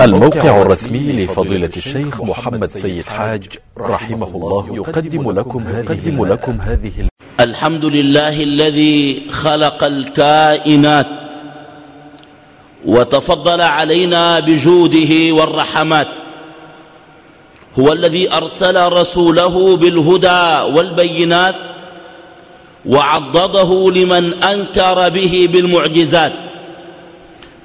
الموقع الرسمي لفضيلة الشيخ محمد سيد حاج رحمه الله يقدم لكم هذه, لكم هذه الحمد لله الذي خلق الكائنات وتفضل علينا بجوده والرحمات. هو الذي أرسل رسوله بالهدى والبينات وعضده لمن أنكر به بالمعجزات.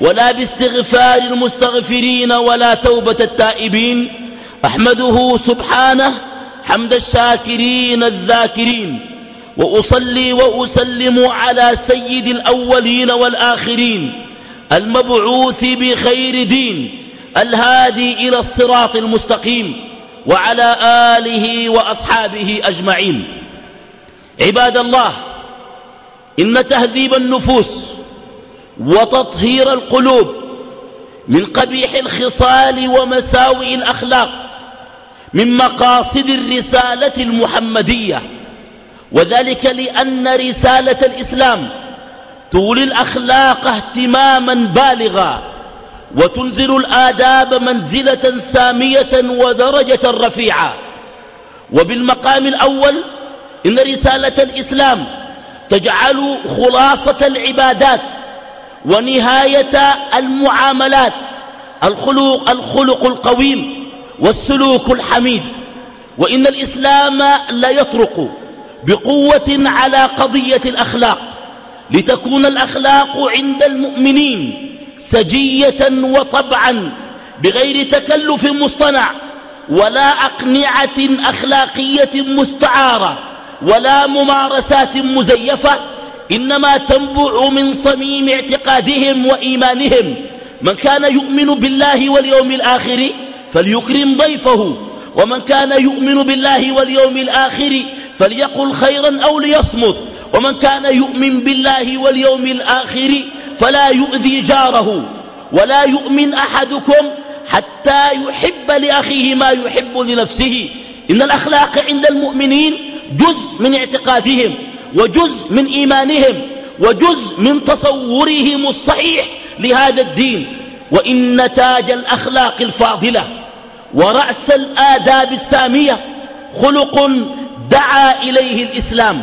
ولا باستغفار المستغفرين ولا توبة التائبين. أحمده سبحانه حمد الشاكرين الذاكرين. وأصلي وأسلم على سيد الأولين والآخرين. المبعوث بخير دين. الهادي إلى الصراط المستقيم. وعلى آله وأصحابه أجمعين. عباد الله إن تهذيب النفوس وتطهير القلوب من قبيح الخصال ومساوئ الأخلاق من مقاصد الرسالة المحمدية. وذلك لأن رسالة الإسلام تولي الأخلاق اهتماما بالغا وتنزل الآداب منزلة سامية ودرجة رفيعة. وبالمقام الأول إن رسالة الإسلام تجعل خلاصة العبادات ونهاية المعاملات الخلق, الخلق القويم والسلوك الحميد. وإن الإسلام لا يطرق بقوة على قضية الأخلاق لتكون الأخلاق عند المؤمنين سجية وطبعا بغير تكلف مصطنع ولا أقنعة أخلاقية مستعارة ولا ممارسات مزيفة. إنما تنبع من صميم اعتقادهم وإيمانهم. من كان يؤمن بالله واليوم الآخر فليكرم ضيفه. ومن كان يؤمن بالله واليوم الآخر فليقل خيرا أو ليصمت. ومن كان يؤمن بالله واليوم الآخر فلا يؤذي جاره. ولا يؤمن أحدكم حتى يحب لأخيه ما يحب لنفسه. إن الأخلاق عند المؤمنين جزء من اعتقادهم. وجزء من إيمانهم وجزء من تصورهم الصحيح لهذا الدين. وإن تاج الأخلاق الفاضلة ورأس الآداب السامية خلق دعا إليه الإسلام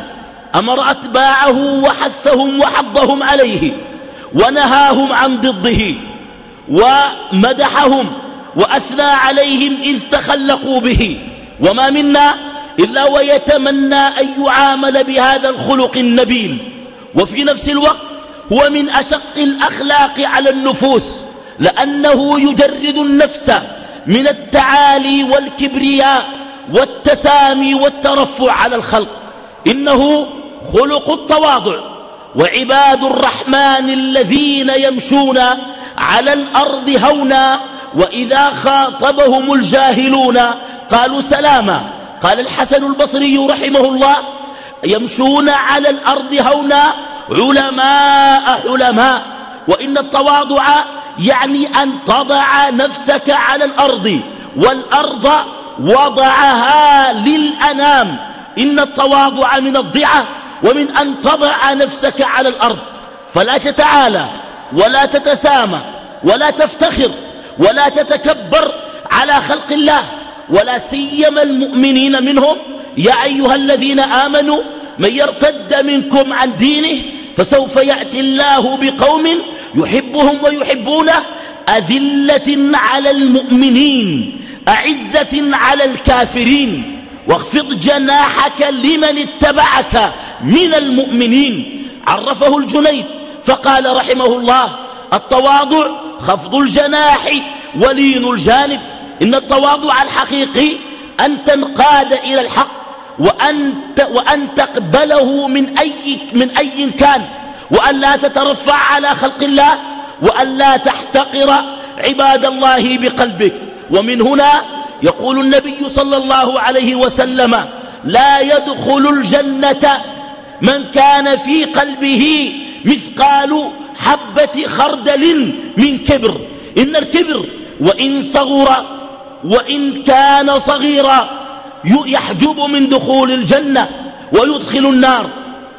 أمر أتباعه وحثهم وحضهم عليه ونهاهم عن ضده ومدحهم وأثنى عليهم إذ تخلقوا به. وما منا إلا ويتمنى أن يعامل بهذا الخلق النبيل. وفي نفس الوقت هو من أشق الأخلاق على النفوس لأنه يجرد النفس من التعالي والكبرياء والتسامي والترفع على الخلق. إنه خلق التواضع وعباد الرحمن الذين يمشون على الأرض هونا وإذا خاطبهم الجاهلون قالوا سلاما. قال الحسن البصري رحمه الله يمشون على الأرض هونا علماء حلماء وإن التواضع يعني أن تضع نفسك على الأرض والأرض وضعها للأنام. إن التواضع من الضعة ومن أن تضع نفسك على الأرض. فلا تتعالى ولا تتسامى ولا تفتخر ولا تتكبر على خلق الله. ولا سيما المؤمنين منهم. يا أيها الذين آمنوا من يرتد منكم عن دينه فسوف يأتي الله بقوم يحبهم ويحبونه. أذلة على المؤمنين أعزة على الكافرين. واخفض جناحك لمن اتبعك من المؤمنين. عرفه الجنيد فقال رحمه الله التواضع خفض الجناح ولين الجانب. إن التواضع الحقيقي أن تنقاد إلى الحق وأن, وأن تقبله من أي, من أي كان وأن لا تترفع على خلق الله وأن لا تحتقر عباد الله بقلبك ومن هنا يقول النبي صلى الله عليه وسلم لا يدخل الجنة من كان في قلبه مثقال حبة خردل من كبر. إن الكبر وإن صغر وإن كان صغيرا يحجب من دخول الجنة ويدخل النار.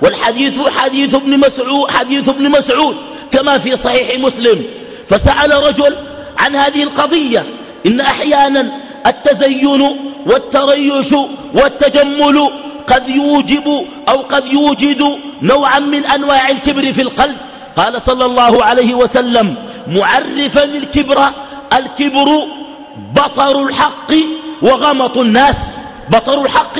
والحديث حديث ابن مسعود حديث ابن مسعود كما في صحيح مسلم. فسأل رجل عن هذه القضية إن أحيانا التزين والتريش والتجمل قد يوجب أو قد يوجد نوعا من أنواع الكبر في القلب. قال صلى الله عليه وسلم معرفا الكبر الكبر بطر الحق وغمط الناس. بطر الحق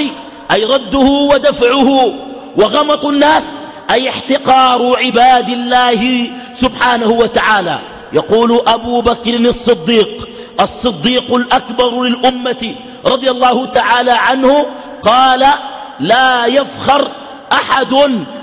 أي رده ودفعه. وغمط الناس أي احتقار عباد الله سبحانه وتعالى. يقول أبو بكر الصديق الصديق الأكبر للأمة رضي الله تعالى عنه قال لا يفخر أحد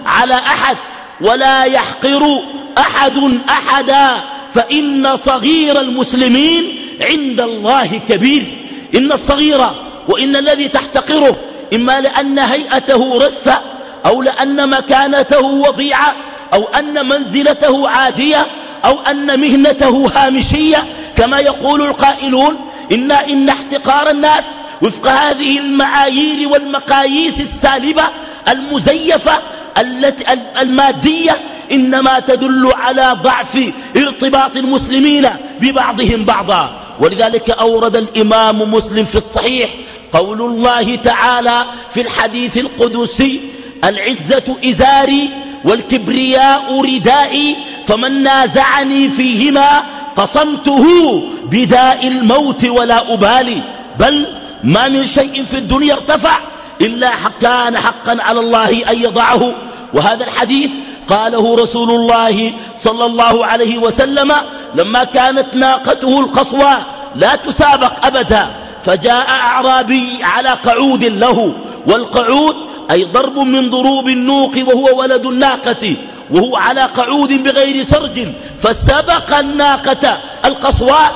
على أحد ولا يحقر أحد أحدا فإن صغير المسلمين عند الله كبير. إن الصغير وإن الذي تحتقره إما لأن هيئته رثة أو لأن مكانته وضيعة أو أن منزلته عادية أو أن مهنته هامشية. كما يقول القائلون إن, إن احتقار الناس وفق هذه المعايير والمقاييس السالبة المزيفة التي المادية إنما تدل على ضعف ارتباط المسلمين ببعضهم بعضا. ولذلك أورد الإمام مسلم في الصحيح قول الله تعالى في الحديث القدسي العزة إزاري والكبرياء ردائي فمن نازعني فيهما قصمته بداء الموت ولا أبالي بل ما من شيء في الدنيا ارتفع إلا كان حقا على الله أن يضعه. وهذا الحديث قاله رسول الله صلى الله عليه وسلم لما كانت ناقته القصوى لا تسابق أبدا فجاء أعرابي على قعود له والقعود أي ضرب من ضروب النوق وهو ولد الناقة وهو على قعود بغير سرج فسبق الناقة القصواء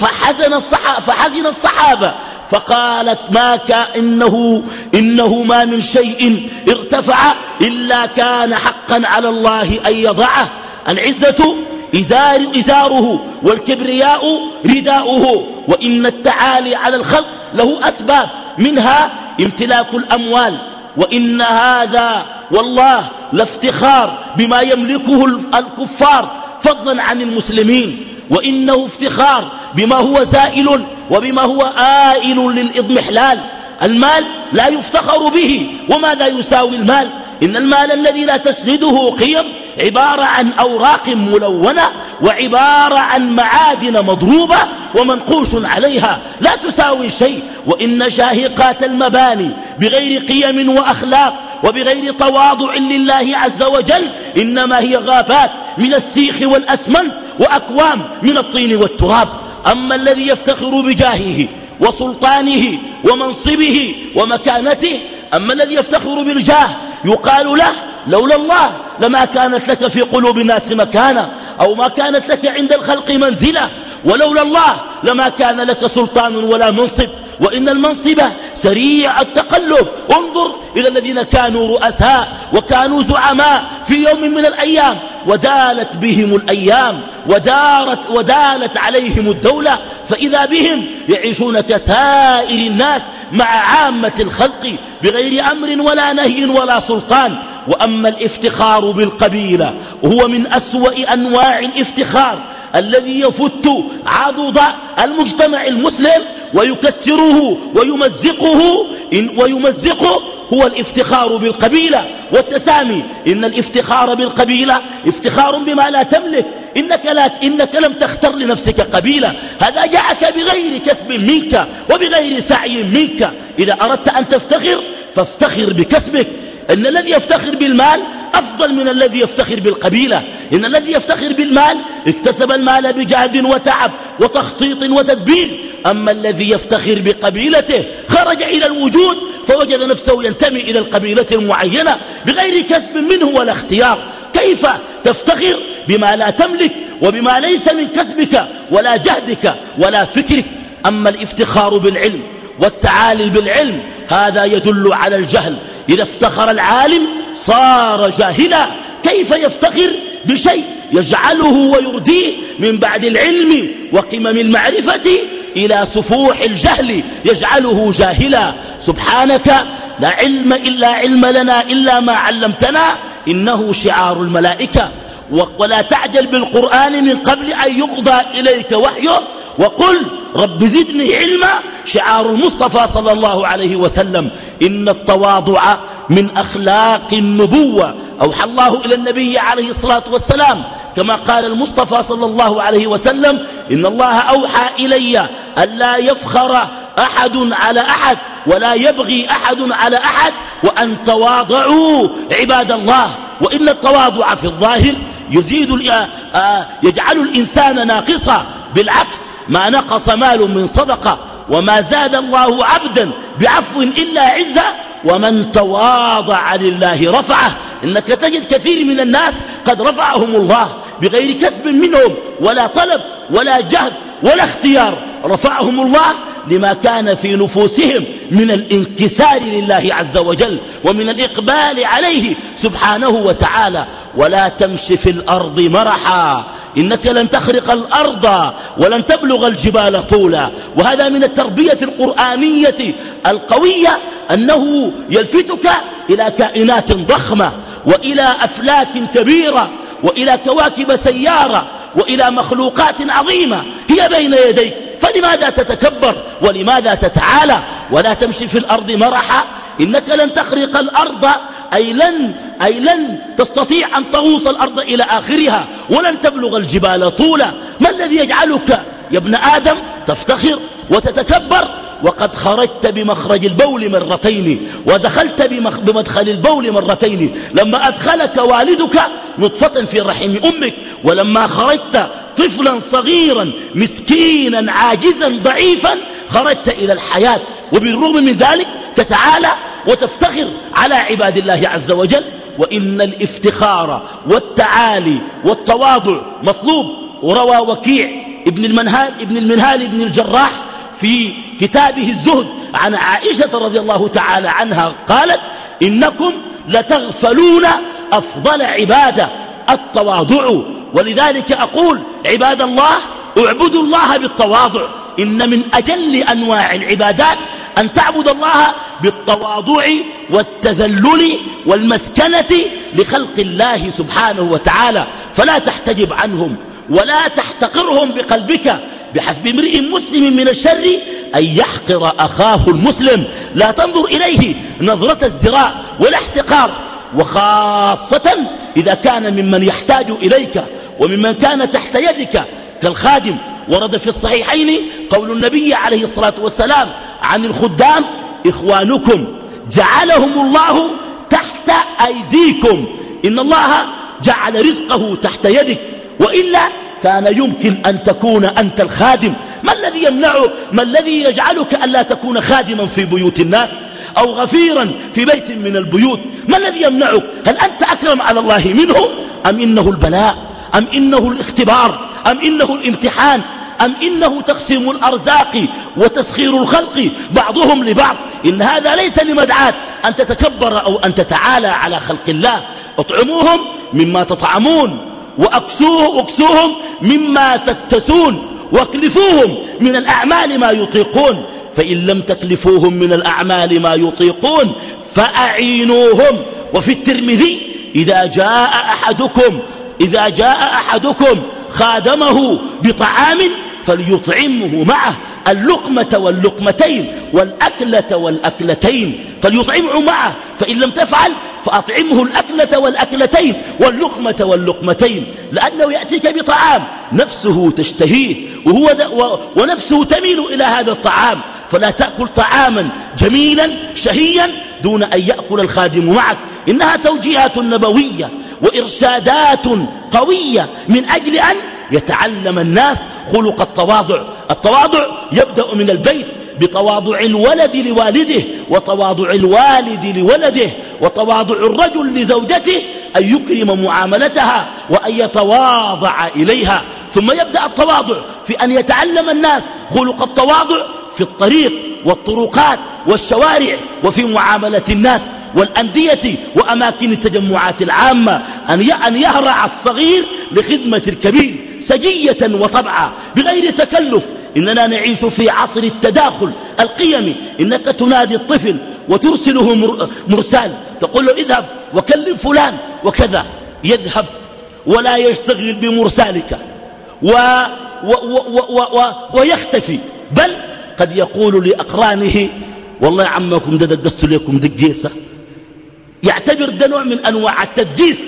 فحزن الصحابة, فحزن الصحابة فقالت ما كأنه إنه ما من شيء ارتفع إلا كان حقا على الله أن يضعه. العزة إزار إزاره والكبرياء رداؤه. وإن التعالي على الخلق له أسباب منها امتلاك الأموال. وإن هذا والله لافتخار بما يملكه الكفار فضلا عن المسلمين. وإنه افتخار بما هو زائل وبما هو آئل للإضمحلال. المال لا يفتخر به وماذا يساوي المال؟ إن المال الذي لا تسنده قيم عبارة عن أوراق ملونة وعبارة عن معادن مضروبة ومنقوش عليها. لا تساوي شيء. وإن شاهقات المباني بغير قيم وأخلاق وبغير تواضع لله عز وجل إنما هي غابات من السيخ والأسمنت وأكوام من الطين والتراب. أما الذي يفتخر بجاهه وسلطانه ومنصبه ومكانته أما الذي يفتخر بالجاه يقال له لولا الله لما كانت لك في قلوب الناس مكانة أو ما كانت لك عند الخلق منزلة. ولولا الله لما كان لك سلطان ولا منصب. وإن المنصب سريع التقلب. انظر إلى الذين كانوا رؤساء وكانوا زعماء في يوم من الأيام. ودالت بهم الأيام ودارت ودالت عليهم الدولة فإذا بهم يعيشون كسائر الناس مع عامة الخلق بغير أمر ولا نهي ولا سلطان. وأما الافتخار بالقبيلة وهو من أسوأ أنواع الافتخار الذي يفت عضد المجتمع المسلم ويكسره ويمزقه إن ويمزقه هو الافتخار بالقبيلة والتسامي. إن الافتخار بالقبيلة افتخار بما لا تملك. إنك, لا إنك لم تختر لنفسك قبيلة. هذا جاءك بغير كسب منك وبغير سعي منك. إذا أردت أن تفتخر فافتخر بكسبك. إن الذي يفتخر بالمال أفضل من الذي يفتخر بالقبيلة. إن الذي يفتخر بالمال اكتسب المال بجهد وتعب وتخطيط وتدبير. أما الذي يفتخر بقبيلته خرج إلى الوجود فوجد نفسه ينتمي إلى القبيلة المعينة بغير كسب منه ولا اختيار. كيف تفتخر بما لا تملك وبما ليس من كسبك ولا جهدك ولا فكرك؟ أما الافتخار بالعلم والتعالي بالعلم هذا يدل على الجهل. إذا افتخر العالم صار جاهلا. كيف يفتخر بشيء يجعله ويرديه من بعد العلم وقمم المعرفة إلى سفوح الجهل يجعله جاهلا. سبحانك لا علم إلا علم لنا إلا ما علمتنا إنه شعار الملائكة. ولا تعجل بالقرآن من قبل أن يقضى إليك وحيه. وقل رب زدني علما. شعار المصطفى صلى الله عليه وسلم. إن التواضع من أخلاق النبوة. أوحى الله إلى النبي عليه الصلاة والسلام كما قال المصطفى صلى الله عليه وسلم إن الله أوحى إلي ألا يفخر أحد على أحد ولا يبغي أحد على أحد وأن تواضعوا عباد الله وإن التواضع في الظاهر يزيد آه، يجعل الإنسان ناقصا بالعكس ما نقص مال من صدقة وما زاد الله عبدا بعفو إلا عزة ومن تواضع لله رفعه. إنك تجد كثير من الناس قد رفعهم الله بغير كسب منهم ولا طلب ولا جهد ولا اختيار. رفعهم الله لما كان في نفوسهم من الانكسار لله عز وجل ومن الإقبال عليه سبحانه وتعالى. ولا تمش في الأرض مرحا إنك لن تخرق الأرض ولن تبلغ الجبال طولا. وهذا من التربية القرآنية القوية أنه يلفتك إلى كائنات ضخمة وإلى أفلاك كبيرة. وإلى كواكب سيارة وإلى مخلوقات عظيمة هي بين يديك. فلماذا تتكبر؟ ولماذا تتعالى؟ ولا تمشي في الأرض مرحا؟ إنك لن تخرق الأرض أي لن, أي لن تستطيع أن تغوص الأرض إلى آخرها ولن تبلغ الجبال طولا. ما الذي يجعلك يا ابن آدم؟ تفتخر. وتتكبر. وقد خرجت بمخرج البول مرتين ودخلت بمدخل البول مرتين. لما أدخلك والدك نطفة في رحم أمك. ولما خرجت طفلا صغيرا مسكينا عاجزا ضعيفا خرجت إلى الحياة. وبالرغم من ذلك تتعالى وتفتخر على عباد الله عز وجل. وإن الافتخار والتعالي والتواضع مطلوب. وروى وكيع ابن المنهال ابن المنهال ابن الجراح في كتابه الزهد. عن عائشة رضي الله تعالى عنها قالت إنكم لتغفلون أفضل عبادة التواضع. ولذلك أقول عباد الله اعبدوا الله بالتواضع. إن من أجل أنواع العبادات أن تعبد الله بالتواضع والتذلل والمسكنة لخلق الله سبحانه وتعالى. فلا تحتجب عنهم ولا تحتقرهم بقلبك. بحسب امرئ مسلم من الشر أن يحقر أخاه المسلم. لا تنظر إليه نظرة ازدراء ولا احتقار. وخاصة إذا كان ممن يحتاج إليك وممن كان تحت يدك. كالخادم ورد في الصحيحين قول النبي عليه الصلاة والسلام عن الخدام إخوانكم جعلهم الله تحت أيديكم. إن الله جعل رزقه تحت يدك. وإلا كان يمكن أن تكون أنت الخادم. ما الذي يمنعه ما الذي يجعلك ألا تكون خادما في بيوت الناس أو غفيرا في بيت من البيوت؟ ما الذي يمنعك؟ هل أنت أكرم على الله منه؟ أم إنه البلاء؟ أم إنه الاختبار؟ أم إنه الامتحان؟ أم إنه تقسيم الأرزاق وتسخير الخلق بعضهم لبعض؟ إن هذا ليس لمدعاة أن تتكبر أو أن تتعالى على خلق الله. اطعموهم مما تطعمون. وأكسوه أكسوهم مما تكتسون واكلفوهم من الأعمال ما يطيقون. فإن لم تكلفوهم من الأعمال ما يطيقون فأعينوهم. وفي الترمذي إذا جاء أحدكم إذا جاء أحدكم خادمه بطعام فليطعمه معه. اللقمة واللقمتين والأكلة والأكلتين. فليطعمه معه فإن لم تفعل فأطعمه الأكلة والأكلتين واللقمة واللقمتين. لأنه يأتيك بطعام نفسه تشتهيه وهو ونفسه تميل إلى هذا الطعام. فلا تأكل طعاما جميلا شهيا دون أن يأكل الخادم معك. إنها توجيهات نبوية وإرشادات قوية من أجل أن يتعلم الناس خلق التواضع. التواضع يبدأ من البيت بتواضع الولد لوالده وتواضع الوالد لولده وتواضع الرجل لزوجته أن يكرم معاملتها وأن يتواضع إليها. ثم يبدأ التواضع في أن يتعلم الناس خلق التواضع في الطريق والطرقات والشوارع وفي معاملة الناس والأندية وأماكن التجمعات العامة. أن يهرع الصغير لخدمة الكبير سجية وطبعا بغير تكلف إننا نعيش في عصر التداخل القيمي. إنك تنادي الطفل وترسله مرسال. تقول له اذهب وكلم فلان وكذا. يذهب ولا يشتغل بمرسالك. و و و و و ويختفي. بل قد يقول لأقرانه والله عمكم ده دقست لكم دقيسة. يعتبر ده نوع من أنواع التدقيس.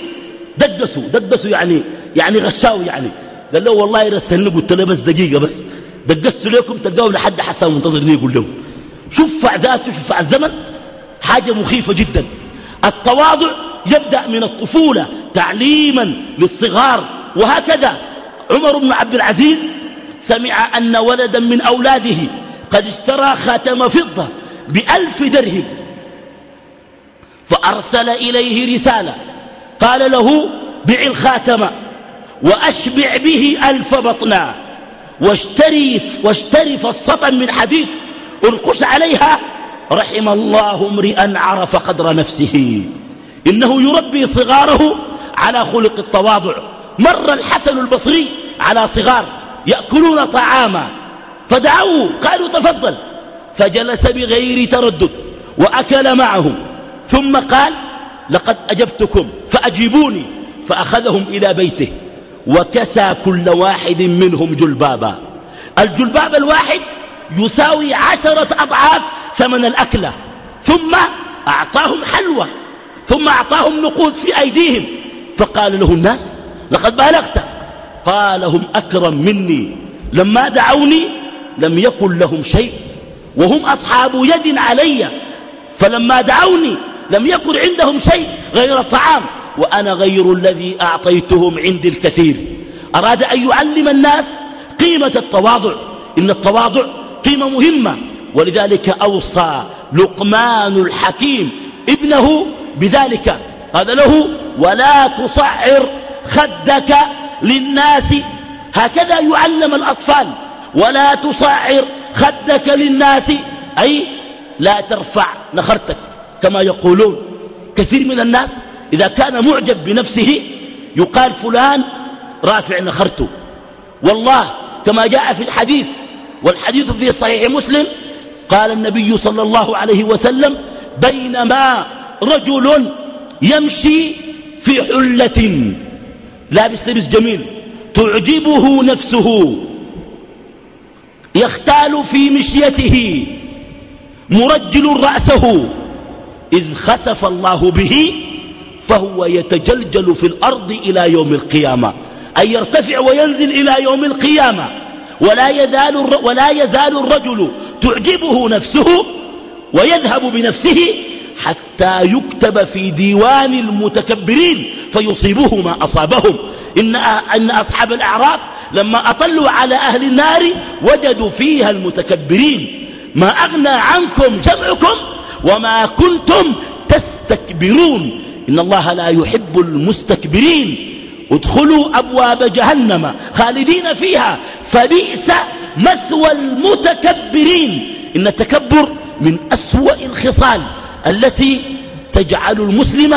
دقسوا دقسوا يعني يعني غشاو يعني. قال له والله يرسلني قلت له بس دقيقة بس. دقست لكم تلقاه لحد حسن منتظرني يقول لهم. شوف ذاته شوف الزمن حاجة مخيفة جدا. التواضع يبدأ من الطفولة تعليما للصغار. وهكذا عمر بن عبد العزيز سمع أن ولدا من أولاده قد اشترى خاتم فضة بألف درهم. فأرسل إليه رسالة. قال له بع الخاتم وأشبع به ألف بطنا. واشتري, واشتري فصة من حديد انقش عليها رحم الله امرئا عرف قدر نفسه. إنه يربي صغاره على خلق التواضع. مر الحسن البصري على صغار يأكلون طعاما. فدعوه قالوا تفضل. فجلس بغير تردد وأكل معهم ثم قال لقد أجبتكم فأجيبوني. فأخذهم إلى بيته. وكسى كل واحد منهم جلبابا. الجلباب الواحد يساوي عشرة أضعاف ثمن الأكلة. ثم أعطاهم حلوى. ثم أعطاهم نقود في أيديهم. فقال له الناس لقد بالغت. قال هم أكرم مني. لما دعوني لم يكن لهم شيء وهم أصحاب يد علي. فلما دعوني لم يكن عندهم شيء غير الطعام وأنا غير الذي أعطيتهم عندي الكثير. أراد أن يعلم الناس قيمة التواضع. إن التواضع قيمة مهمة. ولذلك أوصى لقمان الحكيم ابنه بذلك. هذا له ولا تصعر خدك للناس. هكذا يعلم الأطفال. ولا تصعر خدك للناس. أي لا ترفع نخرتك كما يقولون. كثير من الناس إذا كان معجب بنفسه يقال فلان رافع نخرته. والله كما جاء في الحديث والحديث في صحيح مسلم قال النبي صلى الله عليه وسلم بينما رجل يمشي في حلة لابس لبس جميل تعجبه نفسه يختال في مشيته مرجل رأسه إذ خسف الله به فهو يتجلجل في الأرض إلى يوم القيامة. أن يرتفع وينزل إلى يوم القيامة. ولا يزال, ولا يزال الرجل تعجبه نفسه ويذهب بنفسه حتى يكتب في ديوان المتكبرين فيصيبه ما أصابهم. إن, أن أصحاب الأعراف لما أطلوا على أهل النار وجدوا فيها المتكبرين. ما أغنى عنكم جمعكم وما كنتم تستكبرون. إن الله لا يحب المستكبرين. ادخلوا أبواب جهنم خالدين فيها. فبئس مثوى المتكبرين. إن التكبر من أسوأ الخصال التي تجعل المسلم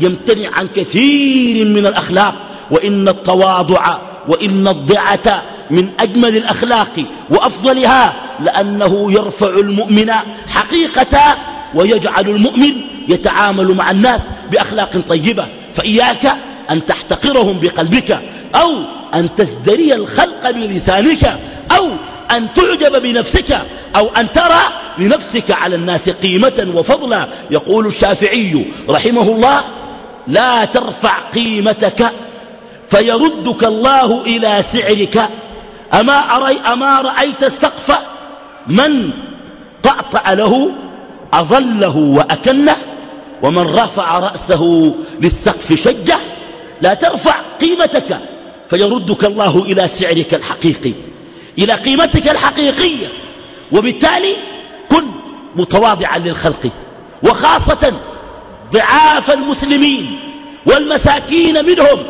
يمتنع عن كثير من الأخلاق. وإن التواضع وإن الضعة من أجمل الأخلاق وأفضلها لأنه يرفع المؤمن حقيقة ويجعل المؤمن يتعامل مع الناس بأخلاق طيبة فإياك أن تحتقرهم بقلبك أو أن تزدري الخلق بلسانك أو أن تعجب بنفسك أو أن ترى لنفسك على الناس قيمة وفضلا. يقول الشافعي رحمه الله لا ترفع قيمتك فيردك الله إلى سعرك أما, أري أما رأيت السقف من طأطأ له أظله وأكنه ومن رفع رأسه للسقف شجة لا ترفع قيمتك فيردك الله إلى سعرك الحقيقي إلى قيمتك الحقيقية. وبالتالي كن متواضعا للخلق وخاصة ضعاف المسلمين والمساكين منهم.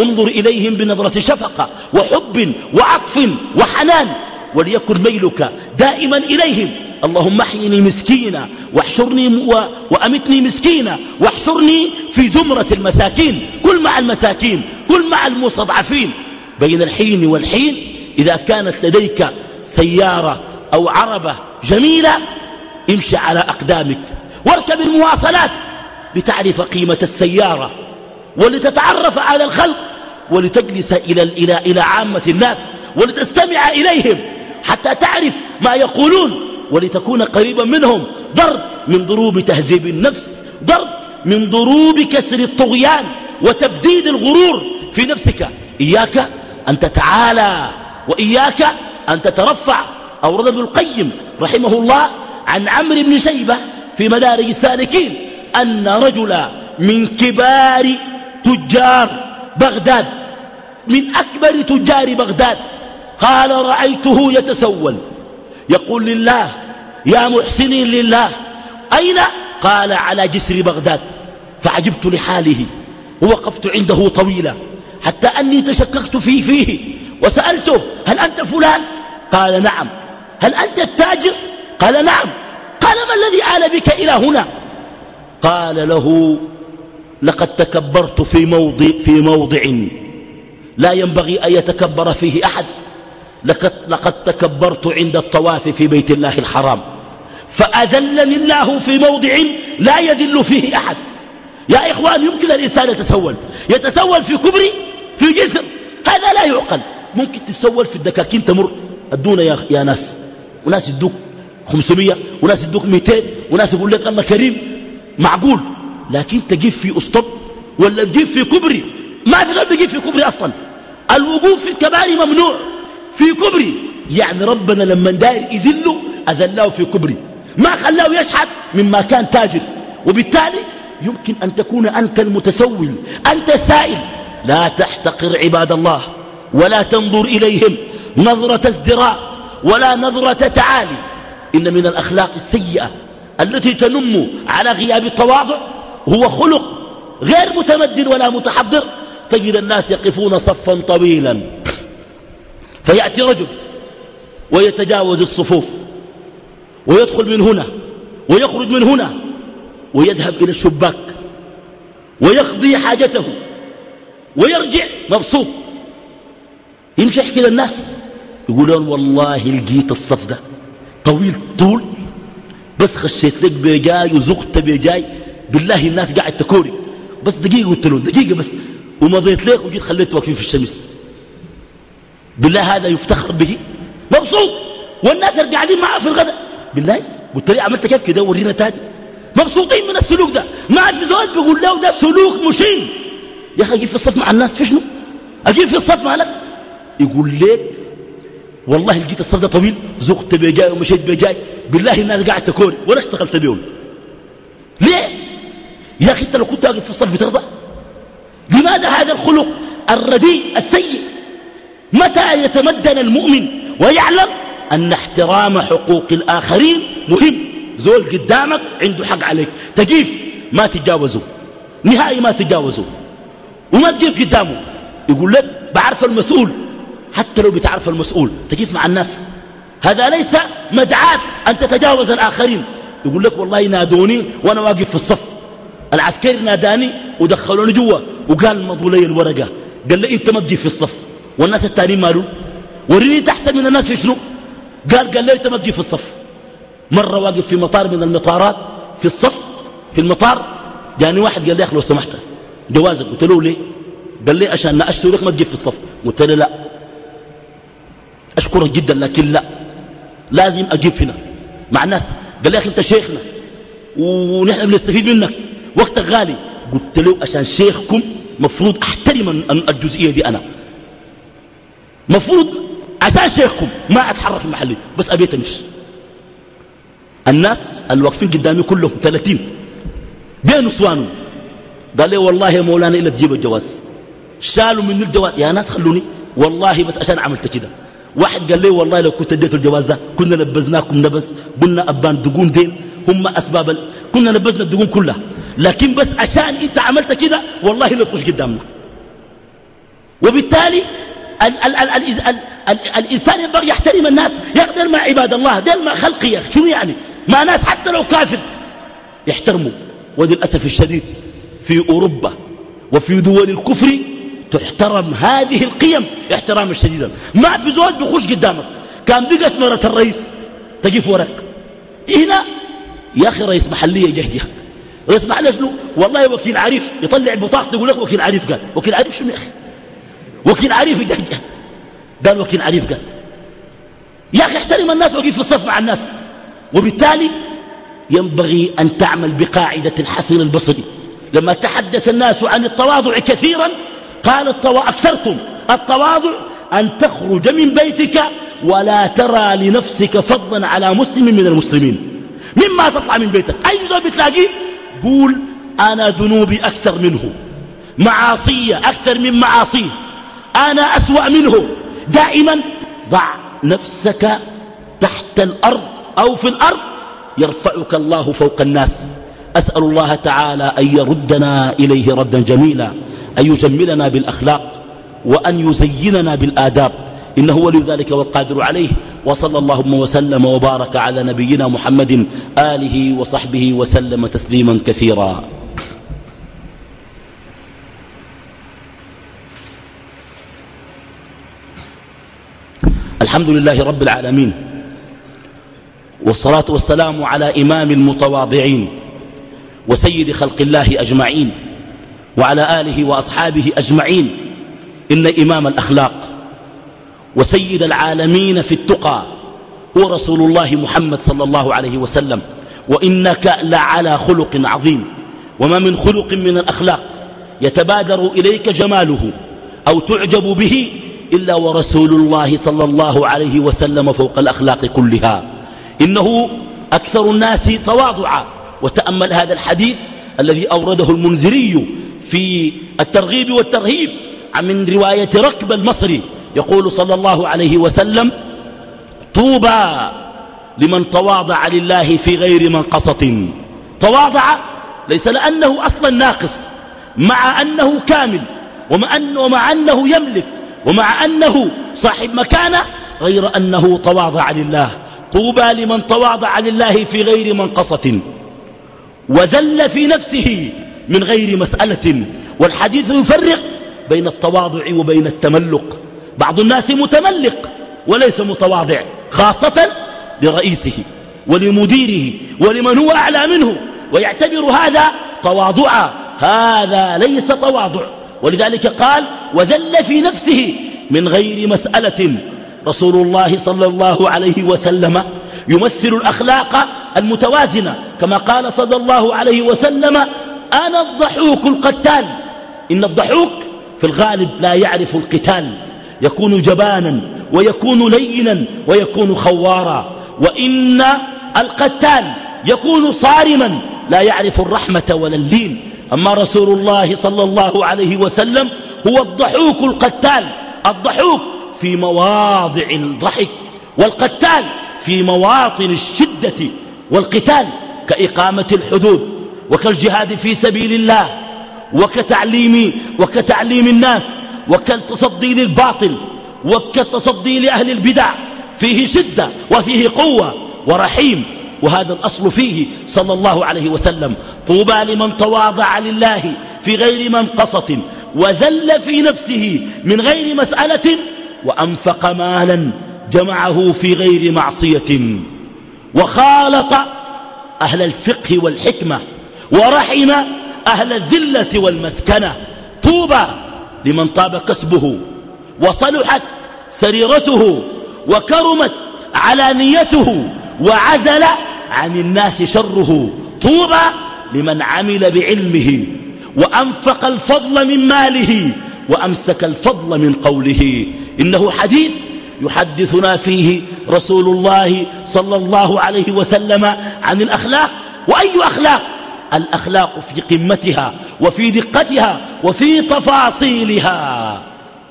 انظر إليهم بنظرة شفقة وحب وعطف وحنان وليكن ميلك دائما إليهم. اللهم احيني مسكينا واحشرني و... وأمتني مسكينا واحشرني في زمرة المساكين. كل مع المساكين كل مع المستضعفين. بين الحين والحين إذا كانت لديك سيارة أو عربة جميلة امشي على أقدامك. واركب المواصلات لتعرف قيمة السيارة ولتتعرف على الخلق ولتجلس إلى, إلى, إلى عامة الناس ولتستمع إليهم حتى تعرف ما يقولون. ولتكون قريبا منهم. ضرب من ضروب تهذيب النفس. ضرب من ضروب كسر الطغيان وتبديد الغرور في نفسك. إياك أن تتعالى وإياك أن تترفع. أورد ابن القيم رحمه الله عن عمرو بن شيبة في مدارج السالكين أن رجلا من كبار تجار بغداد من أكبر تجار بغداد قال رأيته يتسول. يقول لله يا محسنين لله. أين؟ قال على جسر بغداد. فعجبت لحاله. ووقفت عنده طويلا. حتى أني تشككت في فيه. وسألته هل أنت فلان؟ قال نعم. هل أنت التاجر؟ قال نعم. قال ما الذي آل بك إلى هنا؟ قال له لقد تكبرت في موضع, في موضع لا ينبغي أن يتكبر فيه أحد. لقد, لقد تكبرت عند الطواف في بيت الله الحرام. فأذلني الله في موضع لا يذل فيه أحد. يا إخوان يمكن الإنسان يتسول. يتسول في كبر في جسر. هذا لا يعقل. ممكن تتسول في الدكاكين تمر. ادونا يا, يا ناس. وناس يدوك 500 وناس يدوك 200 وناس يقول لك الله كريم. معقول. لكن تجيب في أسطب ولا تجيب في كبري ما في غير بيجيب في كبري أصلا. الوقوف في الكباري ممنوع. في كبري. يعني ربنا لما داير يذله أذلاه في كبري. ما خلاه يشحت مما كان تاجر. وبالتالي يمكن أن تكون أنت المتسول أنت السائل لا تحتقر عباد الله ولا تنظر إليهم. نظرة ازدراء ولا نظرة تعالي. إن من الأخلاق السيئة التي تنم على غياب التواضع هو خلق غير متمدن ولا متحضر. تجد الناس يقفون صفا طويلا. فيأتي رجل ويتجاوز الصفوف ويدخل من هنا ويخرج من هنا ويذهب إلى الشباك ويقضي حاجته ويرجع مبسوط. يمشي يحكي للناس يقولون والله لقيت الصف ده طويل طول بس خشيت لك بجاي وزغت بجاي. بالله الناس قاعد تكوري بس دقيقة قلت له دقيقة بس. ومضيت لك وجيت خليت واقفين في الشمس. بالله هذا يفتخر به. مبسوط. والناس اللي قاعدين معه في الغداء. بالله. قلت لي عملت كيف كده؟ ورينا تاني. مبسوطين من السلوك ده. ما في زول بيقول له ده سلوك مشين. يا أخي أجيب في الصف مع الناس في شنو؟ أجيب في الصف مالك يقول لك والله لقيت الصف ده طويل. زقت بجاي ومشيت بجاي. بالله الناس قاعد تكوري. ولا اشتغلت بيهم. ليه؟ يا أخي أنت لو كنت واقف في الصف بترضى؟ لماذا هذا الخلق الرديء السيء متى يتمدن المؤمن ويعلم أن احترام حقوق الآخرين مهم؟ زول قدامك عنده حق عليك. تجيف ما تتجاوزه. نهائي ما تتجاوزه. وما تجيف قدامه. يقول لك بعرف المسؤول. حتى لو بتعرف المسؤول تجيف مع الناس. هذا ليس مدعاة أن تتجاوز الآخرين. يقول لك والله نادوني وأنا واقف في الصف. العسكري ناداني ودخلوني جوا. وقال مضوا لي الورقة قال لي أنت ما تجي في الصف. والناس التانيين مالوا وريني تحسن من الناس في شنو؟ قال قال لي تجي في الصف. مرة واقف في مطار من المطارات في الصف في المطار جاني واحد قال لي أخي لو سمحت جوازك. قلت له ليه؟ قال لي عشان أشتري لك ما تجي في الصف. قلت له لا. أشكرك جدا لكن لا. لازم أجيب فينا مع الناس. قال لي أخي أنت شيخنا ونحن بنستفيد منك. وقتك غالي. قلت له عشان شيخكم مفروض أحترم الجزئية دي أنا. مفروض عشان شيخكم ما أتحرك محلي بس أبيت أمشي. الناس الواقفين قدامي كلهم 30 بين نسوانهم. قال لي والله يا مولانا إلا تجيب الجواز. شالوا من الجواز. يا ناس خلوني. والله بس عشان عملت كده. واحد قال لي والله لو كنت اديتوا الجواز ده كنا نبذناكم نبز قلنا أبان دقون دين هم أسباب ال... كنا نبذنا الدقون كلها. لكن بس عشان أنت عملت كده والله لا تخش قدامنا. وبالتالي ال ال ال ال ال ال الإنسان ينبغي يحترم الناس يقدر مع عباد الله دل مع خلقه. شنو يعني؟ مع ناس حتى لو كافر يحترموا. وللأسف الشديد في أوروبا وفي دول الكفر تحترم هذه القيم احتراما شديدا. ما في زول بيخش قدامك. كان بقت مرة الرئيس تقف وراك. هنا يا أخي رئيس محلية جهجه رئيس محلية شنو؟ والله وكيل عريف. يطلع بطاقته يقول لك وكيل عريف قال. وكيل عريف شنو يا أخي؟ وكيل عريف يجهجه قال وكيل عريف قال. يا أخي احترم الناس وقف في الصف مع الناس. وبالتالي ينبغي أن تعمل بقاعدة الحسن البصري. لما تحدث الناس عن التواضع كثيرا قال التواضع أكثرتم التواضع أن تخرج من بيتك ولا ترى لنفسك فضلا على مسلم من المسلمين. مما تطلع من بيتك. أي ذنب بتلاقيه قول أنا ذنوبي أكثر منه. معاصية أكثر من معاصيه. أنا أسوأ منه. دائما ضع نفسك تحت الأرض أو في الأرض. يرفعك الله فوق الناس. أسأل الله تعالى أن يردنا إليه ردا جميلا. أن يجملنا بالأخلاق وأن يزيننا بالآداب. إنه ولي ذلك والقادر عليه. وصلى اللهم وسلم وبارك على نبينا محمد. آله وصحبه وسلم تسليما كثيرا. الحمد لله رب العالمين والصلاة والسلام على إمام المتواضعين وسيد خلق الله أجمعين وعلى آله وأصحابه أجمعين إن إمام الأخلاق وسيد العالمين في التقى هو رسول الله محمد صلى الله عليه وسلم وإنك لعلى خلق عظيم وما من خلق من الأخلاق يتبادر إليك جماله أو تعجب به إلا ورسول الله صلى الله عليه وسلم فوق الأخلاق كلها. إنه أكثر الناس تواضعا. وتأمل هذا الحديث الذي أورده المنذري في الترغيب والترهيب من رواية ركب المصري. يقول صلى الله عليه وسلم طوبى لمن تواضع لله في غير منقصة. تواضع ليس لأنه أصلا ناقص مع أنه كامل ومع أنه, ومع أنه يملك ومع أنه صاحب مكانة غير أنه تواضع لله طوبى لمن تواضع لله في غير منقصة. وذل في نفسه من غير مسألة. والحديث يفرق بين التواضع وبين التملق. بعض الناس متملق وليس متواضع خاصة لرئيسه ولمديره ولمن هو أعلى منه. ويعتبر هذا تواضعا. هذا ليس تواضع. ولذلك قال وذل في نفسه من غير مسألة. رسول الله صلى الله عليه وسلم يمثل الأخلاق المتوازنة كما قال صلى الله عليه وسلم أنا الضحوك القتال. إن الضحوك في الغالب لا يعرف القتال يكون جبانا ويكون لينا ويكون خوارا. وإن القتال يكون صارما لا يعرف الرحمة ولا اللين أما رسول الله صلى الله عليه وسلم هو الضحوك القتال الضحوك في مواضع الضحك والقتال في مواطن الشدة والقتال كإقامة الحدود وكالجهاد في سبيل الله وكتعليم, وكتعليم الناس وكالتصدي للباطل وكالتصدي لأهل البدع فيه شدة وفيه قوة ورحيم وهذا الأصل فيه صلى الله عليه وسلم. طوبى لمن تواضع لله في غير منقصة وذل في نفسه من غير مسألة وأنفق مالا جمعه في غير معصية وخالط أهل الفقه والحكمة ورحم أهل الذلة والمسكنة. طوبى لمن طاب كسبه وصلحت سريرته وكرمت علانيته وعزل عن الناس شره. طوبى لمن عمل بعلمه وأنفق الفضل من ماله وأمسك الفضل من قوله. إنه حديث يحدثنا فيه رسول الله صلى الله عليه وسلم عن الأخلاق. وأي أخلاق؟ الأخلاق في قمتها وفي دقتها وفي تفاصيلها.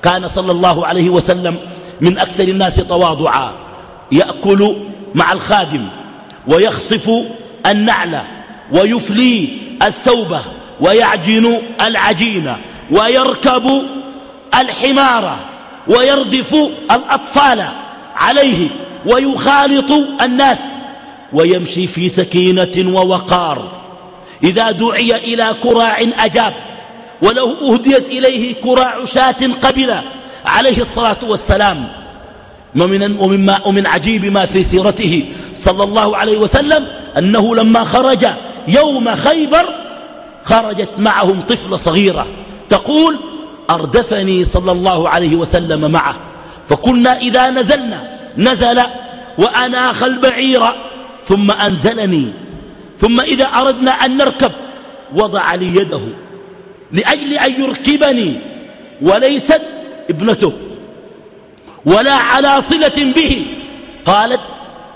كان صلى الله عليه وسلم من أكثر الناس تواضعا. يأكل مع الخادم ويخصف النعل ويفلي الثوبة ويعجن العجين ويركب الحمار ويردف الأطفال عليه ويخالط الناس ويمشي في سكينة ووقار. إذا دعي إلى كراع أجاب ولو أهديت إليه كراع شاة قبل عليه الصلاة والسلام. ومن, ومن عجيب ما في سيرته صلى الله عليه وسلم أنه لما خرج يوم خيبر خرجت معهم طفلة صغيرة تقول أردفني صلى الله عليه وسلم معه. فكنا إذا نزلنا نزل وأناخ البعير ثم أنزلني. ثم إذا أردنا أن نركب وضع لي يده. لأجل أن يركبني وليست ابنته ولا على صلة به. قالت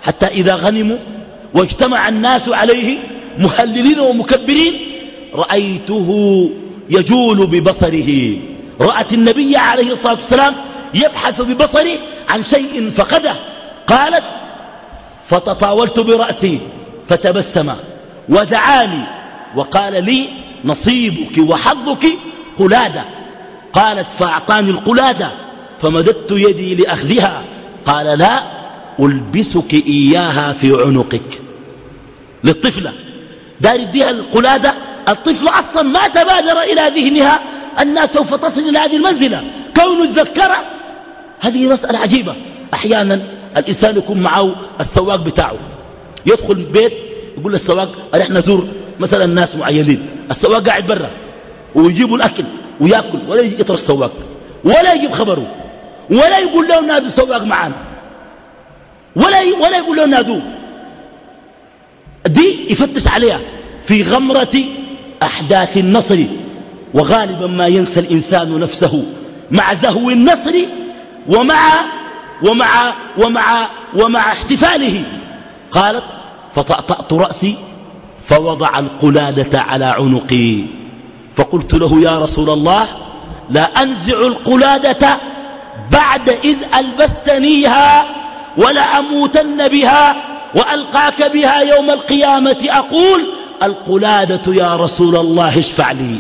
حتى إذا غنموا واجتمع الناس عليه مهللين ومكبرين رأيته يجول ببصره. رأت النبي عليه الصلاة والسلام يبحث ببصره عن شيء فقده. قالت فتطاولت برأسي فتبسم ودعاني وقال لي نصيبك وحظك قلادة قالت فأعطاني القلادة فمددت يدي لأخذها قال لا ألبسك إياها في عنقك. للطفلة. دار يديها القلادة. الطفل أصلا ما تبادر إلى ذهنها الناس سوف تصل إلى هذه المنزلة. كون الذكرة هذه مسألة عجيبة. أحيانا الإنسان يكون معه السواق بتاعه. يدخل بيت يقول للسواق رح نزور مثلا ناس معينين. السواق قاعد برا ويجيبوا الأكل ويأكل ولا يطرح السواق ولا يجيب خبره ولا يقول له نادوا السواق معنا ولا ولا يقول له نادوه. دي يفتش عليها في غمرة أحداث النصر وغالبا ما ينسى الإنسان نفسه مع زهو النصر ومع ومع ومع ومع احتفاله. قالت فطأطأت رأسي فوضع القلادة على عنقي. فقلت له يا رسول الله لا أنزع القلادة بعد إذ ألبستنيها ولا أموتن بها وألقاك بها يوم القيامة أقول القلادة يا رسول الله اشفع لي.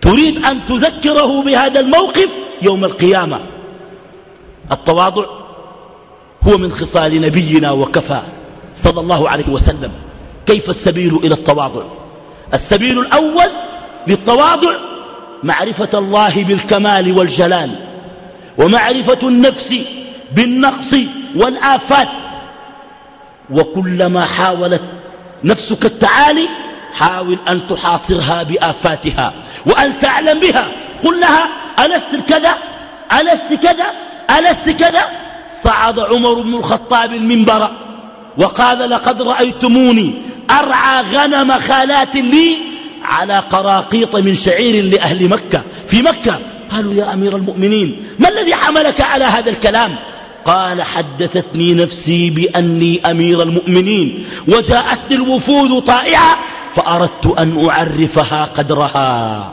تريد أن تذكره بهذا الموقف يوم القيامة. التواضع هو من خصال نبينا وكفى صلى الله عليه وسلم. كيف السبيل إلى التواضع؟ السبيل الأول للتواضع معرفة الله بالكمال والجلال ومعرفة النفس بالنقص والآفات. وكلما حاولت نفسك التعالي حاول أن تحاصرها بآفاتها وأن تعلم بها. قل لها ألست كذا؟ ألست كذا؟ ألست كذا؟ صعد عمر بن الخطاب المنبر وقال لقد رأيتموني أرعى غنم خالات لي على قراقيط من شعير لأهل مكة في مكة. قالوا يا أمير المؤمنين ما الذي حملك على هذا الكلام؟ قال حدثتني نفسي بأني أمير المؤمنين وجاءتني الوفود طائعة فأردت أن أعرفها قدرها.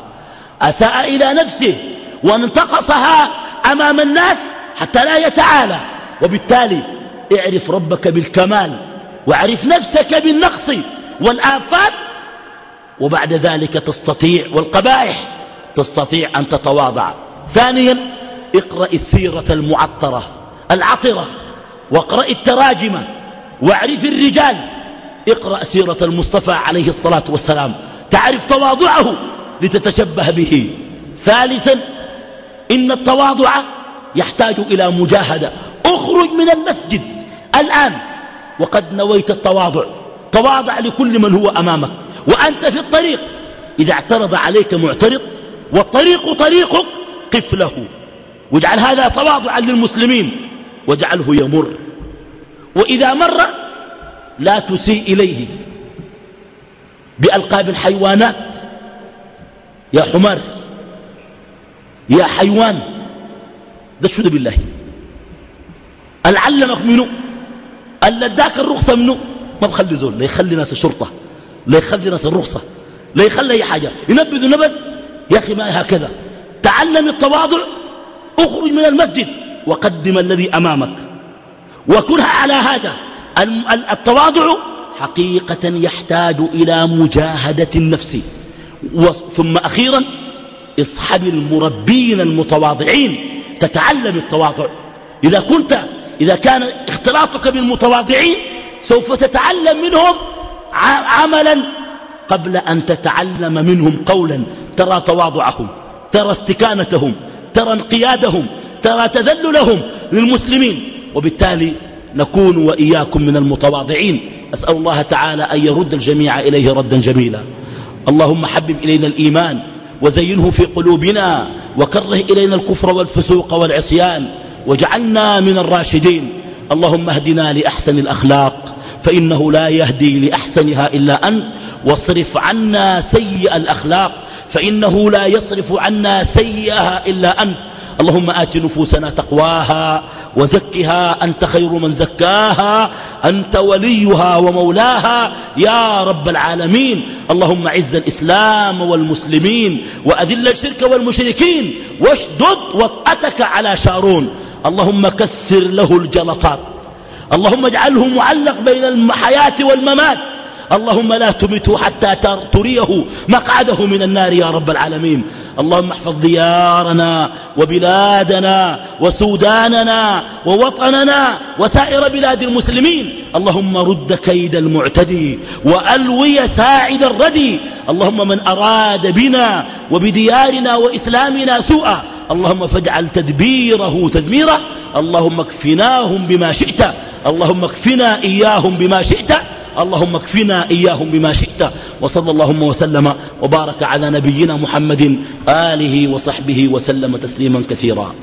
أساء إلى نفسه وانتقصها أمام الناس حتى لا يتعالى. وبالتالي اعرف ربك بالكمال واعرف نفسك بالنقص والآفات وبعد ذلك تستطيع والقبائح تستطيع أن تتواضع. ثانيا اقرأ السيرة المعطرة. العطرة واقرأ التراجم واعرف الرجال. اقرأ سيرة المصطفى عليه الصلاة والسلام. تعرف تواضعه لتتشبه به. ثالثا إن التواضع يحتاج إلى مجاهدة. اخرج من المسجد الآن. وقد نويت التواضع. تواضع لكل من هو أمامك. وأنت في الطريق. إذا اعترض عليك معترض والطريق طريقك قف له واجعل هذا تواضعا للمسلمين. واجعله يمر. وإذا مر لا تسيء إليه. بألقاب الحيوانات. يا حمار. يا حيوان. ده شو بالله. العلمك منه اللي اداك الرخصة منه ما بخلي زول. لا يخلي ناس الشرطة لا يخلي ناس الرخصة. لا يخلي أي حاجة. ينبذ نبس يا أخي ما هكذا. تعلم التواضع. اخرج من المسجد. وقدم الذي أمامك. وكلها على هذا التواضع حقيقة يحتاج إلى مجاهدة النفس. ثم أخيرا اصحب المربين المتواضعين. تتعلم التواضع. إذا كنت إذا كان اختلاطك بالمتواضعين سوف تتعلم منهم عملا قبل أن تتعلم منهم قولا. ترى تواضعهم ترى استكانتهم ترى انقيادهم ترى تذللهم للمسلمين. وبالتالي نكون وإياكم من المتواضعين. أسأل الله تعالى أن يرد الجميع إليه ردا جميلا. اللهم حبب إلينا الإيمان وزينه في قلوبنا وكره إلينا الكفر والفسوق والعصيان واجعلنا من الراشدين. اللهم اهدنا لأحسن الأخلاق فإنه لا يهدي لأحسنها إلا أنت. واصرف عنا سيء الأخلاق فإنه لا يصرف عنا سيئها إلا أنت. اللهم آت نفوسنا تقواها وزكها أنت خير من زكاها أنت وليها ومولاها يا رب العالمين. اللهم عز الإسلام والمسلمين وأذل الشرك والمشركين واشدد وطأتك على شارون. اللهم كثر له الجلطات. اللهم اجعله معلق بين الحياة والممات. اللهم لا تمته حتى تريه مقعده من النار يا رب العالمين. اللهم احفظ ديارنا وبلادنا وسوداننا ووطننا وسائر بلاد المسلمين. اللهم رد كيد المعتدي وألوي ساعد الردي. اللهم من أراد بنا وبديارنا وإسلامنا سوءا. اللهم فاجعل تدبيره تدميره. اللهم اكفناهم بما شئت. اللهم اكفنا إياهم بما شئت. اللهم اكفنا إياهم بما شئت وصلى اللهم وسلم وبارك على نبينا محمد آله وصحبه وسلم تسليما كثيرا.